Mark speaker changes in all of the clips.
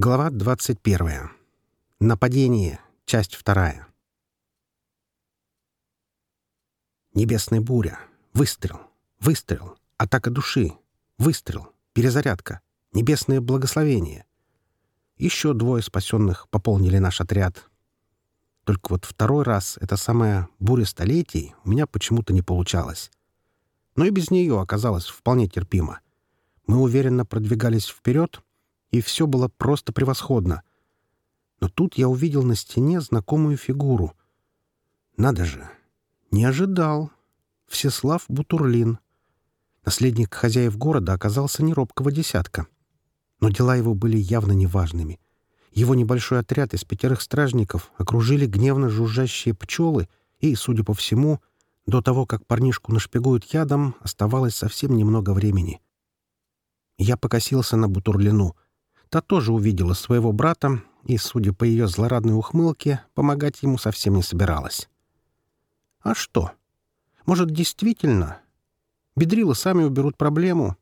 Speaker 1: Глава 21. Нападение. Часть вторая. Небесная буря. Выстрел. Выстрел. Атака души. Выстрел. Перезарядка. Небесное благословение. Еще двое спасенных пополнили наш отряд. Только вот второй раз эта самая буря столетий у меня почему-то не получалось. Но и без нее оказалось вполне терпимо. Мы уверенно продвигались вперед — и все было просто превосходно. Но тут я увидел на стене знакомую фигуру. Надо же! Не ожидал. Всеслав Бутурлин. Наследник хозяев города оказался не робкого десятка. Но дела его были явно неважными. Его небольшой отряд из пятерых стражников окружили гневно жужжащие пчелы, и, судя по всему, до того, как парнишку нашпигуют ядом, оставалось совсем немного времени. Я покосился на Бутурлину — Та тоже увидела своего брата и, судя по ее злорадной ухмылке, помогать ему совсем не собиралась. А что? Может, действительно? Бедрилы сами уберут проблему.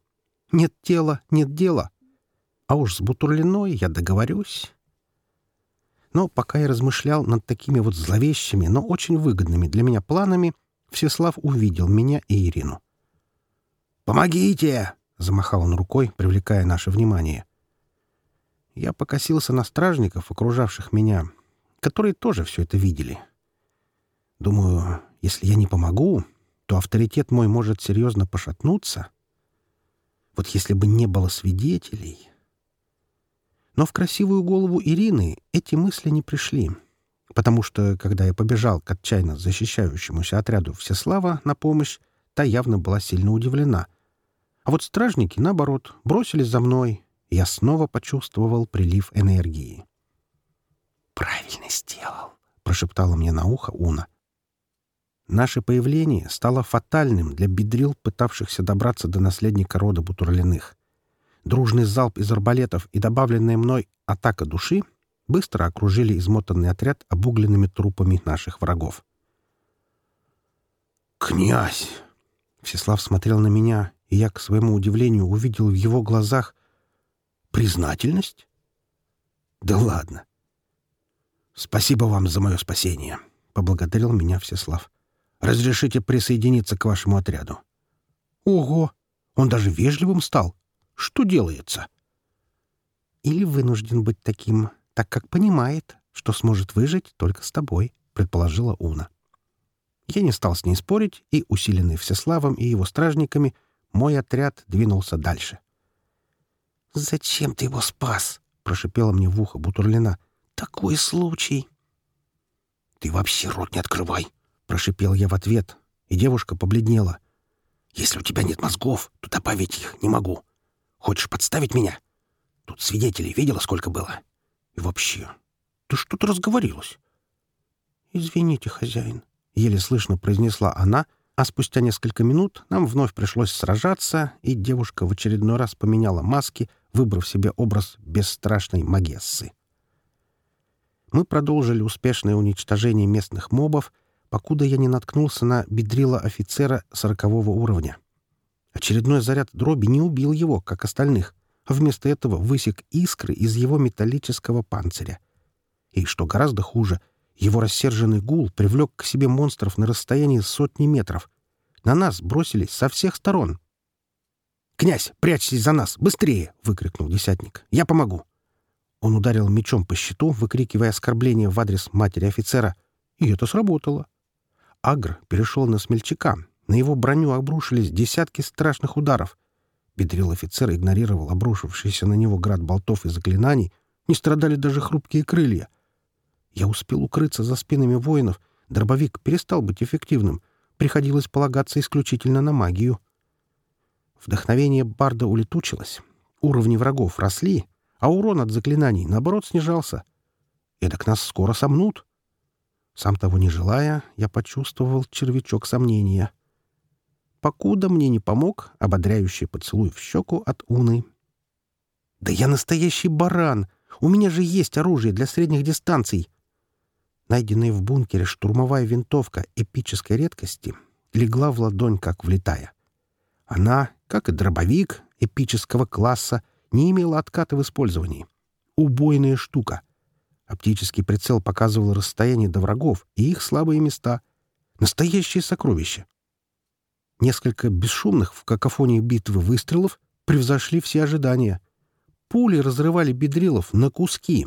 Speaker 1: Нет тела, нет дела. А уж с Бутурлиной я договорюсь. Но пока я размышлял над такими вот зловещими, но очень выгодными для меня планами, Всеслав увидел меня и Ирину.
Speaker 2: «Помогите!» — замахал он рукой, привлекая наше внимание.
Speaker 1: Я покосился на стражников, окружавших меня, которые тоже все это видели. Думаю, если я не помогу, то авторитет мой может серьезно пошатнуться. Вот если бы не было свидетелей... Но в красивую голову Ирины эти мысли не пришли, потому что, когда я побежал к отчаянно защищающемуся отряду Всеслава на помощь, та явно была сильно удивлена. А вот стражники, наоборот, бросились за мной, я снова почувствовал прилив энергии.
Speaker 2: «Правильно сделал», —
Speaker 1: прошептала мне на ухо Уна. Наше появление стало фатальным для бедрил, пытавшихся добраться до наследника рода Бутурлиных. Дружный залп из арбалетов и добавленная мной атака души быстро окружили измотанный отряд обугленными трупами наших врагов.
Speaker 2: «Князь!»
Speaker 1: Всеслав смотрел на меня, и я, к своему удивлению, увидел в его глазах
Speaker 2: Признательность? Да ладно. Спасибо вам за мое спасение, — поблагодарил меня Всеслав. Разрешите присоединиться к вашему отряду.
Speaker 1: Ого! Он даже вежливым стал. Что делается? Или вынужден быть таким, так как понимает, что сможет выжить только с тобой, — предположила Уна. Я не стал с ней спорить, и, усиленный Всеславом и его стражниками, мой отряд двинулся дальше.
Speaker 2: «Зачем ты его спас?» — прошипела мне в ухо Бутурлина. «Такой случай!» «Ты вообще рот не открывай!» — прошипел я в ответ, и девушка побледнела. «Если у тебя нет мозгов, то добавить их не могу. Хочешь подставить меня? Тут свидетелей видела, сколько было? И вообще, ты что-то разговорилась?»
Speaker 1: «Извините, хозяин», — еле слышно произнесла она, а спустя несколько минут нам вновь пришлось сражаться, и девушка в очередной раз поменяла маски, выбрав себе образ бесстрашной Магессы. Мы продолжили успешное уничтожение местных мобов, покуда я не наткнулся на бедрила офицера сорокового уровня. Очередной заряд дроби не убил его, как остальных, а вместо этого высек искры из его металлического панциря. И, что гораздо хуже, его рассерженный гул привлек к себе монстров на расстоянии сотни метров. На нас бросились со всех сторон — «Князь, прячьтесь за нас! Быстрее!» — выкрикнул десятник. «Я помогу!» Он ударил мечом по щиту, выкрикивая оскорбление в адрес матери офицера. И это сработало. Агр перешел на смельчака. На его броню обрушились десятки страшных ударов. Бедрил офицер игнорировал обрушившийся на него град болтов и заклинаний. Не страдали даже хрупкие крылья. Я успел укрыться за спинами воинов. Дробовик перестал быть эффективным. Приходилось полагаться исключительно на магию. Вдохновение Барда улетучилось. Уровни врагов росли, а урон от заклинаний, наоборот, снижался. Эдак нас скоро сомнут. Сам того не желая, я почувствовал червячок сомнения. Покуда мне не помог ободряющий поцелуй в щеку от Уны. «Да я настоящий баран! У меня же есть оружие для средних дистанций!» Найденная в бункере штурмовая винтовка эпической редкости легла в ладонь, как влетая. Она, как и дробовик эпического класса, не имела отката в использовании. убойная штука. Оптический прицел показывал расстояние до врагов и их слабые места. Настоящее сокровище. Несколько бесшумных в какофонии битвы выстрелов превзошли все ожидания. Пули разрывали бедрилов на куски.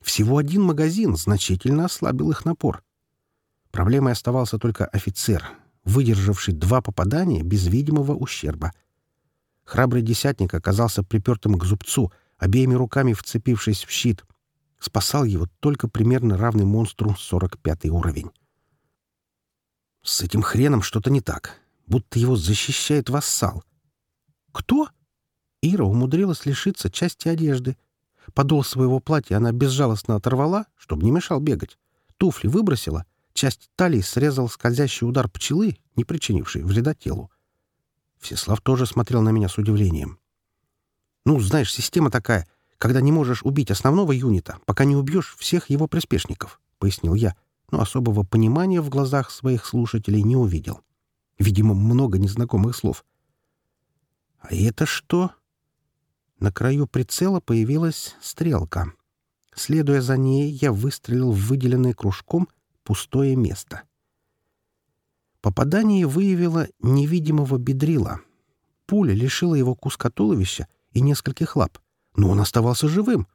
Speaker 1: Всего один магазин значительно ослабил их напор. Проблемой оставался только офицер, выдержавший два попадания без видимого ущерба. Храбрый десятник оказался припертым к зубцу, обеими руками вцепившись в щит. Спасал его только примерно равный монстру 45 уровень. С этим хреном что-то не так, будто его защищает вассал. Кто? Ира умудрилась лишиться части одежды. Подол своего платья она безжалостно оторвала, чтобы не мешал бегать. Туфли выбросила, часть талии срезал скользящий удар пчелы, не причинивший вреда телу. Всеслав тоже смотрел на меня с удивлением. «Ну, знаешь, система такая, когда не можешь убить основного юнита, пока не убьешь всех его приспешников», — пояснил я, но особого понимания в глазах своих слушателей не увидел. Видимо, много незнакомых слов. «А это что?» На краю прицела появилась стрелка. Следуя за ней, я выстрелил в выделенное кружком пустое место. Попадание выявило невидимого бедрила. Пуля лишила его куска туловища и нескольких лап, но он оставался живым.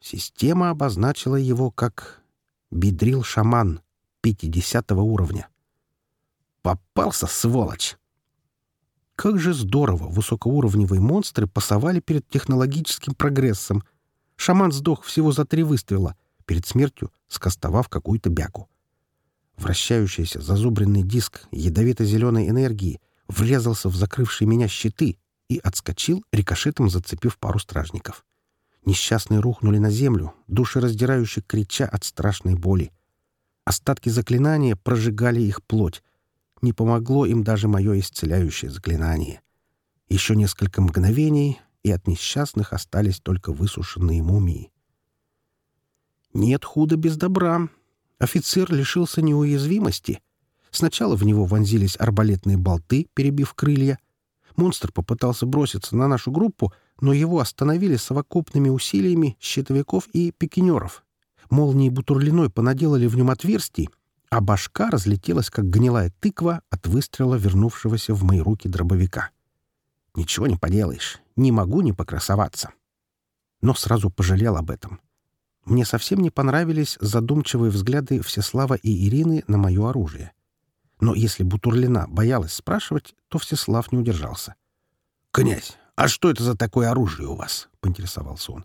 Speaker 1: Система обозначила его как бедрил-шаман 50 уровня. Попался, сволочь! Как же здорово высокоуровневые монстры пасовали перед технологическим прогрессом. Шаман сдох всего за три выстрела, перед смертью скостовав какую-то бяку. Вращающийся зазубренный диск ядовито-зеленой энергии врезался в закрывшие меня щиты и отскочил, рикошетом зацепив пару стражников. Несчастные рухнули на землю, душераздирающе крича от страшной боли. Остатки заклинания прожигали их плоть. Не помогло им даже мое исцеляющее заклинание. Еще несколько мгновений, и от несчастных остались только высушенные мумии. Нет худа без добра. Офицер лишился неуязвимости. Сначала в него вонзились арбалетные болты, перебив крылья. Монстр попытался броситься на нашу группу, но его остановили совокупными усилиями щитовиков и пикинеров. Молнии бутурлиной понаделали в нем отверстий, а башка разлетелась, как гнилая тыква от выстрела вернувшегося в мои руки дробовика. Ничего не поделаешь, не могу не покрасоваться. Но сразу пожалел об этом. Мне совсем не понравились задумчивые взгляды Всеслава и Ирины на мое оружие. Но если Бутурлина боялась спрашивать, то Всеслав не удержался. «Князь, а что это за такое оружие у вас?» — поинтересовался он.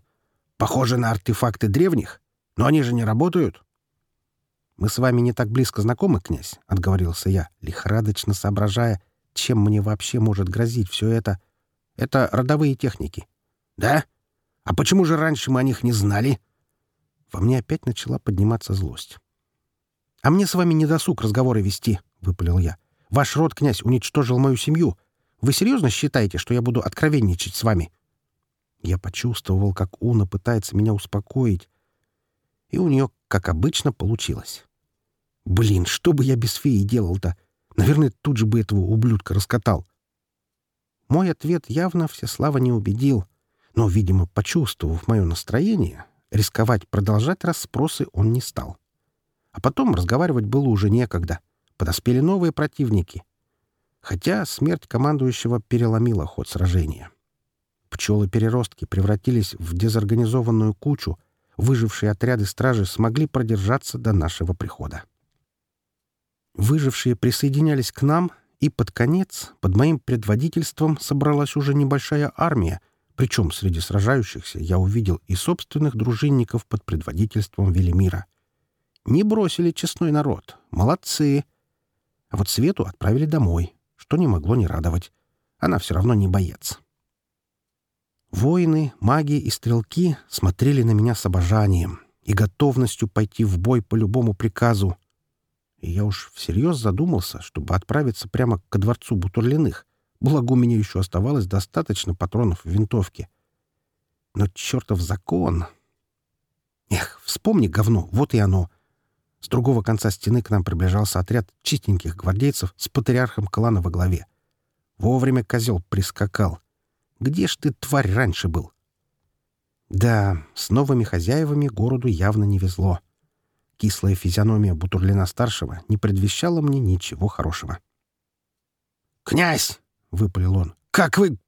Speaker 1: «Похоже на артефакты древних, но они же не работают». «Мы с вами не так близко знакомы, князь», — отговорился я, лихорадочно соображая, чем мне вообще может грозить все это. «Это родовые техники». «Да? А почему же раньше мы о них не знали?» Во мне опять начала подниматься злость. «А мне с вами не досуг разговоры вести», — выпалил я. «Ваш род, князь, уничтожил мою семью. Вы серьезно считаете, что я буду откровенничать с вами?» Я почувствовал, как Уна пытается меня успокоить, и у нее, как обычно, получилось. «Блин, что бы я без феи делал-то? Наверное, тут же бы этого ублюдка раскатал». Мой ответ явно Всеслава не убедил, но, видимо, почувствовав мое настроение, рисковать продолжать расспросы он не стал. А потом разговаривать было уже некогда. Подоспели новые противники. Хотя смерть командующего переломила ход сражения. Пчелы-переростки превратились в дезорганизованную кучу, выжившие отряды стражи смогли продержаться до нашего прихода. Выжившие присоединялись к нам, и под конец, под моим предводительством, собралась уже небольшая армия, причем среди сражающихся я увидел и собственных дружинников под предводительством Велимира. Не бросили честной народ. Молодцы. А вот Свету отправили домой, что не могло не радовать. Она все равно не боец. Воины, маги и стрелки смотрели на меня с обожанием и готовностью пойти в бой по любому приказу. И я уж всерьез задумался, чтобы отправиться прямо ко дворцу Бутурлиных, Благо, у меня еще оставалось достаточно патронов в винтовке. Но чертов закон... Эх, вспомни говно, вот и оно. С другого конца стены к нам приближался отряд чистеньких гвардейцев с патриархом клана во главе. Вовремя козел прискакал. Где ж ты, тварь, раньше был? Да, с новыми хозяевами городу явно не везло. Кислая физиономия Бутурлина-старшего не предвещала мне ничего хорошего.
Speaker 2: «Князь!» — выпалил он. «Как вы...»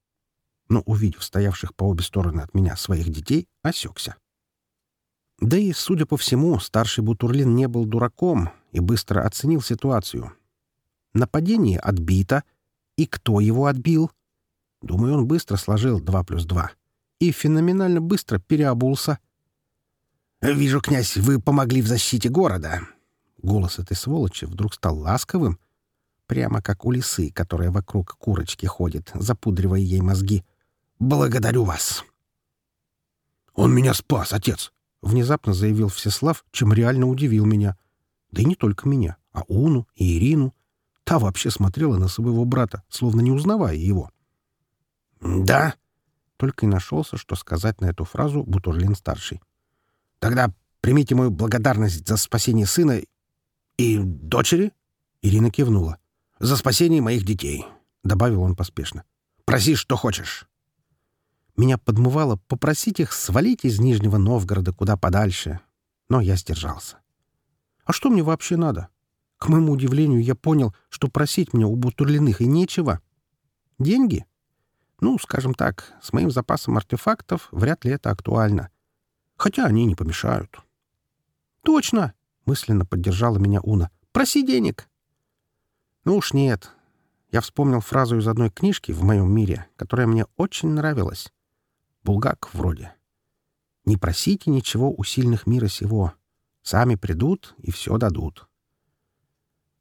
Speaker 1: Но, увидев стоявших по обе стороны от меня своих детей, осекся. Да и, судя по всему, старший Бутурлин не был дураком и быстро оценил ситуацию. Нападение отбито. И кто его отбил? Думаю, он быстро сложил два плюс два и феноменально быстро переобулся.
Speaker 2: «Вижу, князь, вы помогли в защите города».
Speaker 1: Голос этой сволочи вдруг стал ласковым, прямо как у лисы, которая вокруг курочки ходит, запудривая ей мозги. «Благодарю вас!»
Speaker 2: «Он меня спас, отец!»
Speaker 1: — внезапно заявил Всеслав, чем реально удивил меня. Да и не только меня, а Уну и Ирину. Та вообще смотрела на своего брата, словно не узнавая его.
Speaker 2: «Да?»
Speaker 1: — только и нашелся, что сказать на эту фразу Бутурлин-старший.
Speaker 2: «Тогда примите мою благодарность за спасение сына и дочери?»
Speaker 1: Ирина кивнула.
Speaker 2: «За спасение моих детей», — добавил он поспешно. «Проси, что хочешь».
Speaker 1: Меня подмывало попросить их свалить из Нижнего Новгорода куда подальше, но я сдержался. А что мне вообще надо? К моему удивлению, я понял, что просить мне у Бутурлиных и нечего. Деньги? Ну, скажем так, с моим запасом артефактов вряд ли это актуально. Хотя они не помешают. «Точно!» — мысленно поддержала меня Уна. «Проси денег!» «Ну уж нет. Я вспомнил фразу из одной книжки в моем мире, которая мне очень нравилась. Булгак вроде. «Не просите ничего у сильных мира сего. Сами придут и все дадут».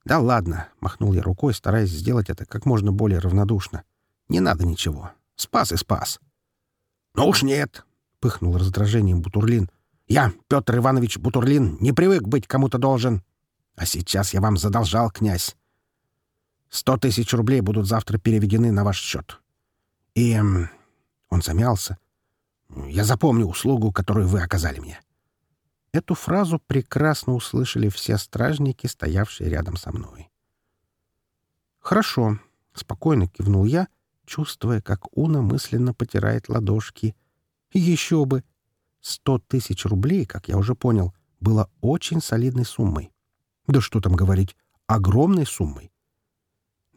Speaker 1: «Да ладно», — махнул я рукой, стараясь сделать это как можно более равнодушно. «Не надо ничего. Спас и спас».
Speaker 2: «Ну уж нет», —
Speaker 1: пыхнул раздражением Бутурлин.
Speaker 2: «Я, Петр Иванович Бутурлин, не привык быть кому-то должен. А сейчас я вам задолжал, князь. Сто тысяч рублей будут завтра переведены на ваш счет. И...» Он замялся. «Я запомню услугу, которую вы оказали мне».
Speaker 1: Эту фразу прекрасно услышали все стражники, стоявшие рядом со мной. «Хорошо», — спокойно кивнул я, чувствуя, как Уна мысленно потирает ладошки. «Еще бы! Сто тысяч рублей, как я уже понял, было очень солидной суммой. Да что там говорить, огромной суммой.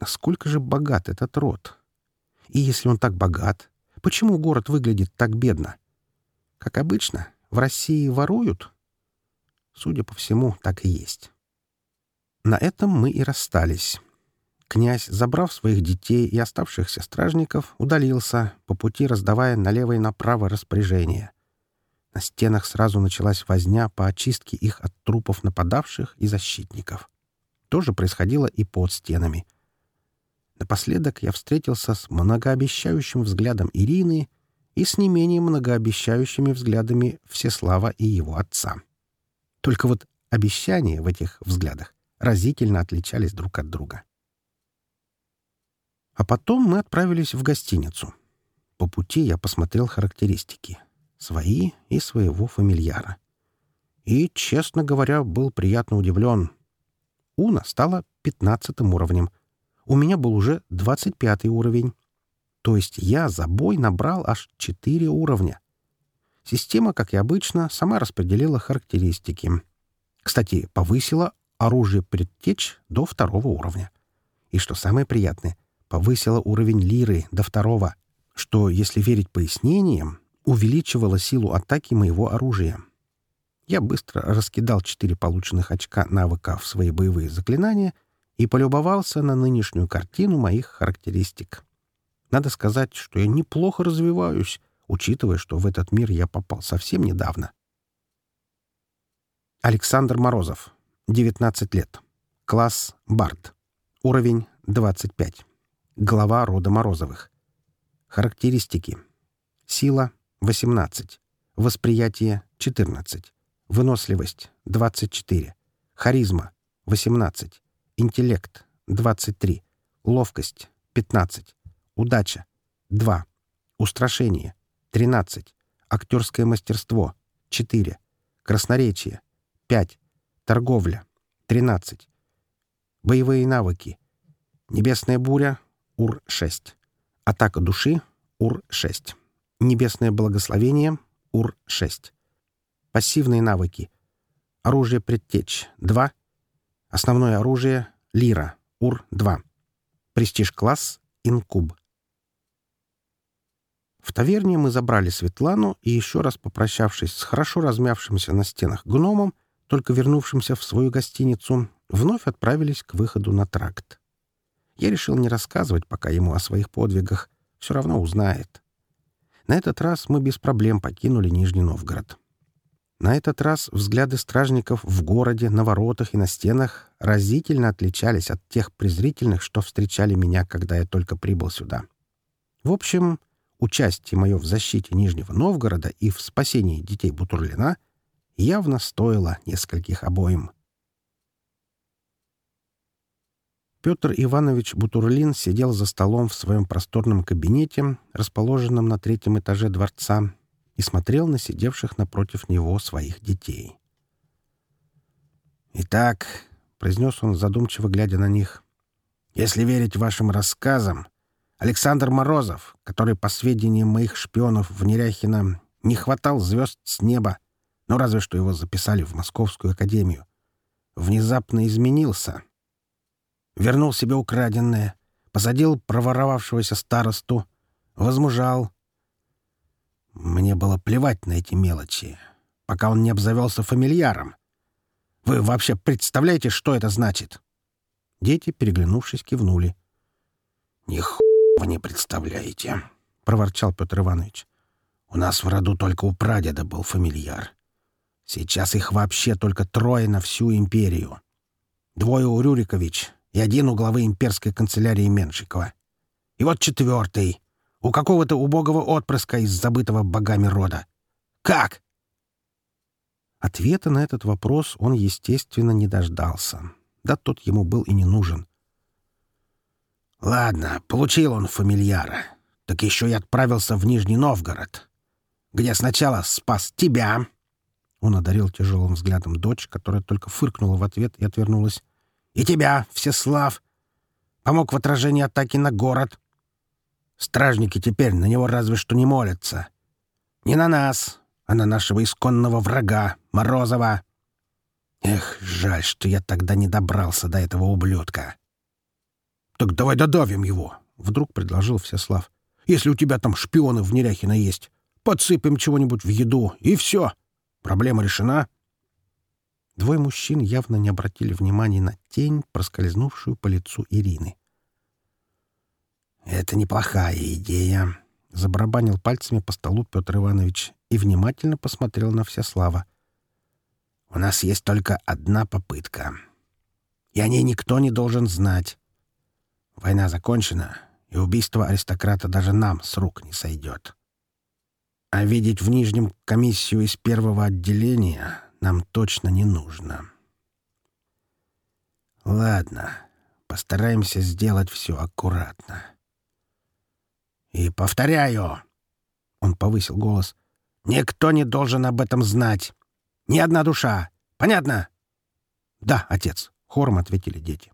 Speaker 1: Насколько же богат этот род? И если он так богат, почему город выглядит так бедно? Как обычно, в России воруют?» Судя по всему, так и есть. На этом мы и расстались. Князь, забрав своих детей и оставшихся стражников, удалился, по пути раздавая налево и направо распоряжения. На стенах сразу началась возня по очистке их от трупов нападавших и защитников. То же происходило и под стенами. Напоследок я встретился с многообещающим взглядом Ирины и с не менее многообещающими взглядами Всеслава и его отца. Только вот обещания в этих взглядах разительно отличались друг от друга. А потом мы отправились в гостиницу. По пути я посмотрел характеристики. Свои и своего фамильяра. И, честно говоря, был приятно удивлен. Уна стала пятнадцатым уровнем. У меня был уже двадцать пятый уровень. То есть я за бой набрал аж четыре уровня. Система, как и обычно, сама распределила характеристики. Кстати, повысила оружие предтеч до второго уровня. И что самое приятное, повысила уровень лиры до второго, что, если верить пояснениям, увеличивало силу атаки моего оружия. Я быстро раскидал четыре полученных очка навыка в свои боевые заклинания и полюбовался на нынешнюю картину моих характеристик. Надо сказать, что я неплохо развиваюсь, учитывая, что в этот мир я попал совсем недавно. Александр Морозов, 19 лет. Класс Бард. Уровень 25. Глава рода Морозовых. Характеристики. Сила 18. Восприятие 14. Выносливость 24. Харизма 18. Интеллект 23. Ловкость 15. Удача 2. Устрашение 13. Актерское мастерство. 4. Красноречие. 5. Торговля. 13. Боевые навыки. Небесная буря. Ур-6. Атака души. Ур-6. Небесное благословение. УР-6. Пассивные навыки. Оружие предтеч — 2. Основное оружие — Лира, УР-2. Престиж-класс — Инкуб. В таверне мы забрали Светлану и, еще раз попрощавшись с хорошо размявшимся на стенах гномом, только вернувшимся в свою гостиницу, вновь отправились к выходу на тракт. Я решил не рассказывать пока ему о своих подвигах, все равно узнает. На этот раз мы без проблем покинули Нижний Новгород. На этот раз взгляды стражников в городе, на воротах и на стенах разительно отличались от тех презрительных, что встречали меня, когда я только прибыл сюда. В общем, участие мое в защите Нижнего Новгорода и в спасении детей Бутурлина явно стоило нескольких обоим. Петр Иванович Бутурлин сидел за столом в своем просторном кабинете, расположенном на третьем этаже дворца, и смотрел на сидевших напротив него своих детей. «Итак», — произнес он, задумчиво глядя на них, — «если верить вашим рассказам, Александр Морозов, который, по сведениям моих шпионов в Неряхино, не хватал звезд с неба, но разве что его записали в Московскую академию, внезапно изменился. Вернул себе украденное, посадил проворовавшегося старосту, возмужал. Мне было плевать на эти мелочи, пока он не обзавелся фамильяром. Вы вообще представляете, что это значит?» Дети, переглянувшись, кивнули. «Ни вы не представляете», — проворчал Петр Иванович. «У нас в роду только у прадеда был фамильяр. Сейчас их вообще только трое на всю империю. Двое у Рюрикович и один у главы имперской канцелярии Меншикова. И вот четвертый, у какого-то убогого отпрыска из забытого богами рода. Как?» Ответа на этот вопрос он, естественно, не дождался. Да тот ему был и не нужен. Ладно, получил он фамильяра. Так еще и отправился в Нижний Новгород, где сначала спас тебя. Он одарил тяжелым взглядом дочь, которая только фыркнула в ответ и отвернулась. И тебя, Всеслав. Помог в отражении атаки на город. Стражники теперь на него разве что не молятся. Не на нас, а на нашего исконного врага, Морозова. Эх, жаль, что я тогда не добрался до этого ублюдка. «Так давай додавим его», — вдруг предложил Всеслав. «Если у тебя там шпионы в Неряхино есть, подсыпем чего-нибудь в еду, и все. Проблема решена». Двое мужчин явно не обратили внимания на тень, проскользнувшую по лицу Ирины. «Это неплохая идея», — забарабанил пальцами по столу Петр Иванович и внимательно посмотрел на Всеслава. «У нас есть только одна попытка, и о ней никто не должен знать. Война закончена, и убийство аристократа даже нам с рук не сойдет. А видеть в Нижнем комиссию из первого отделения нам точно не нужно. Ладно, постараемся сделать все аккуратно. И повторяю, он повысил голос, никто не должен об этом знать. Ни одна душа. Понятно? Да, отец, хором ответили дети.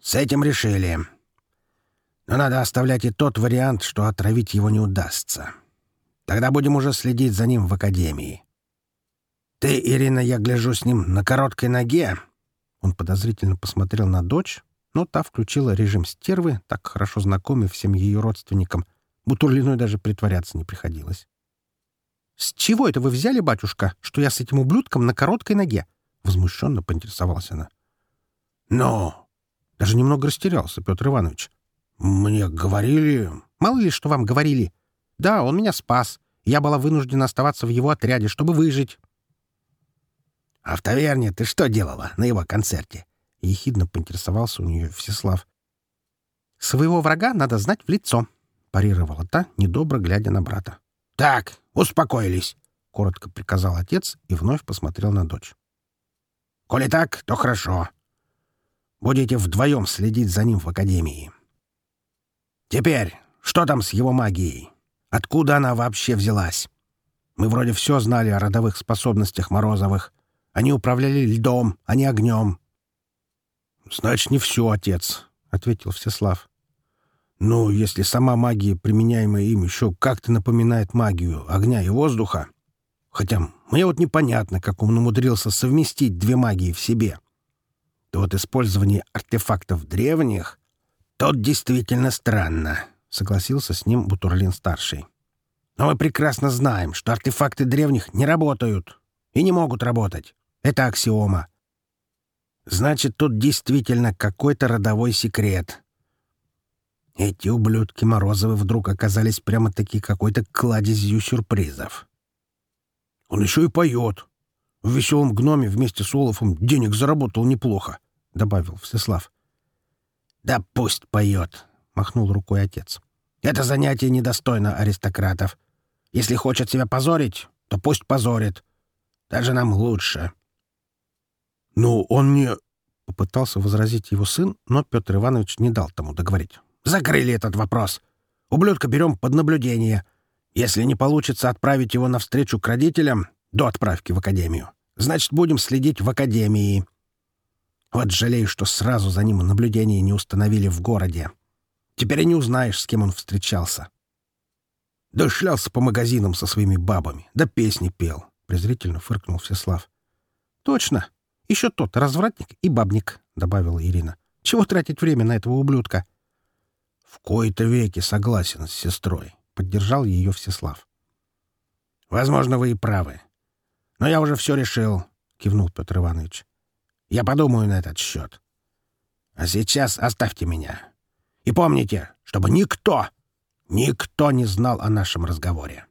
Speaker 1: С этим решили. Но надо оставлять и тот вариант, что отравить его не удастся. Тогда будем уже следить за ним в академии. Ты, Ирина, я гляжу с ним на короткой ноге. Он подозрительно посмотрел на дочь, но та включила режим стервы, так хорошо знакомый всем ее родственникам. Бутурлиной даже притворяться не приходилось. «С чего это вы взяли, батюшка, что я с этим ублюдком на короткой ноге?» — возмущенно поинтересовалась она. «Ну, даже немного растерялся Петр Иванович. «Мне говорили...» «Мало ли, что вам говорили. Да, он меня спас. Я была вынуждена оставаться в его отряде, чтобы выжить». «А в таверне ты что делала на его концерте?» — ехидно поинтересовался у нее Всеслав. «Своего врага надо знать в лицо», — парировала та, недобро глядя на брата. «Так, успокоились», — коротко приказал отец и вновь посмотрел на дочь. «Коли так, то хорошо. Будете вдвоем следить за ним в Академии. Теперь, что там с его магией? Откуда она вообще взялась? Мы вроде все знали о родовых способностях Морозовых. Они управляли льдом, а не огнем. — Значит, не все, отец, — ответил Всеслав. — Ну, если сама магия, применяемая им, еще как-то напоминает магию огня и воздуха. Хотя мне вот непонятно, как он умудрился совместить две магии в себе. То вот использование артефактов древних, тот действительно странно, — согласился с ним Бутурлин-старший. Но мы прекрасно знаем, что артефакты древних не работают и не могут работать. Это аксиома. Значит, тут действительно какой-то родовой секрет, эти ублюдки Морозовы вдруг оказались прямо-таки какой-то кладезью сюрпризов. «Он еще и поет. В веселом гноме вместе с Олафом денег заработал неплохо», — добавил Всеслав. «Да пусть поет», — махнул рукой отец. «Это занятие недостойно аристократов. Если хочет себя позорить, то пусть позорит. Даже нам лучше». «Ну, он не...» — попытался возразить его сын, но Петр Иванович не дал тому договорить. Закрыли этот вопрос. Ублюдка берем под наблюдение. Если не получится отправить его навстречу к родителям до отправки в академию, значит, будем следить в академии. Вот жалею, что сразу за ним наблюдение не установили в городе. Теперь и не узнаешь, с кем он встречался. Да шлялся по магазинам со своими бабами, да песни пел, — презрительно фыркнул Всеслав. — Точно. Еще тот развратник и бабник, — добавила Ирина. — Чего тратить время на этого ублюдка? В кои-то веки согласен с сестрой. Поддержал ее Всеслав. Возможно, вы и правы. Но я уже все решил, кивнул Петр Иванович. Я подумаю на этот счет. А сейчас оставьте меня. И помните, чтобы никто, никто не знал о нашем разговоре.